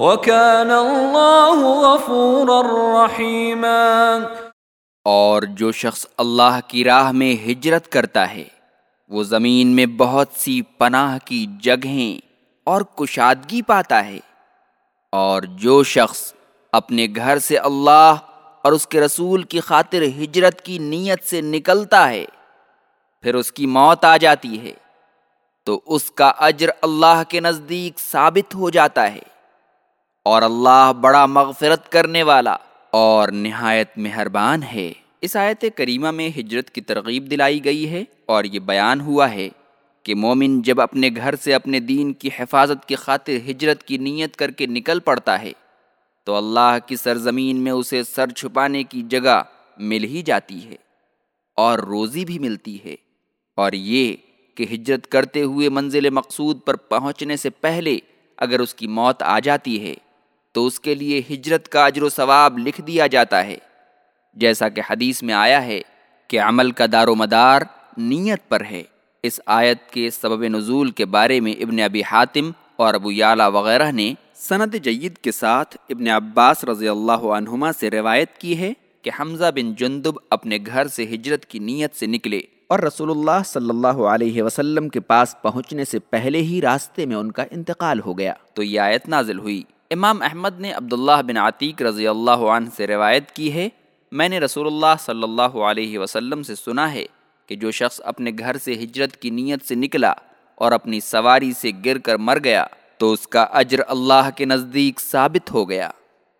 وكان الله غفورا رحيما۔ اور جو شخص اللہ کی راہ میں ہجرت کرتا ہے، وہ زمین میں بہت سی پناہ کی جگہیں اور کشادگی پاتا ہے۔ اور جو شخص اپنے گھر سے اللہ اور اس کے رسول کی خاطر ہجرت کی نیت سے نکلتا ہے، پھر اس کی موت آ جاتی ہے۔ تو اس کا اجر اللہ کے نزدیک ثابت ہو جاتا ہے۔ اور اللہ بڑا مغفرت کرنے والا اور نہایت مہربان ہے۔ اس آیت کریمہ میں ہجرت کی ترغیب دلائی گئی ہے اور یہ بیان ہوا ہے کہ مومن جب اپنے گھر سے اپنے دین کی حفاظت کی خاطر ہجرت کی نیت کر کے نکل پڑتا ہے، تو اللہ کی سرزمین میں اسے سر چھپانے کی جگہ مل ہی جاتی ہے اور روزی بھی ملتی ہے۔ اور یہ کہ ہجرت کرتے ہوئے منزل مقصود پر پہنچنے سے پہلے اگر اس کی موت آ جاتی ہے تو اس کے لیے ہجرت کا اجر و ثواب لکھ دیا جاتا ہے۔ جیسا کہ حدیث میں آیا ہے کہ عمل کا دار و مدار نیت پر ہے۔ اس آیت کے سبب نزول کے بارے میں ابن ابی حاتم اور ابو یالا وغیرہ نے سند جید کے ساتھ ابن عباس رضی اللہ عنہما سے روایت کی ہے کہ حمزہ بن جندب اپنے گھر سے ہجرت کی نیت سے نکلے اور رسول اللہ صلی اللہ علیہ وسلم کے پاس پہنچنے سے پہلے ہی راستے میں ان کا انتقال ہو گیا۔ تو یہ آیت نازل ہوئی۔ امام احمد نے عبداللہ بن عتیق رضی اللہ عنہ سے روایت کی ہے، میں نے رسول اللہ صلی اللہ علیہ وسلم سے سنا ہے کہ جو شخص اپنے گھر سے ہجرت کی نیت سے نکلا اور اپنی سواری سے گر کر مر گیا تو اس کا اجر اللہ کے نزدیک ثابت ہو گیا۔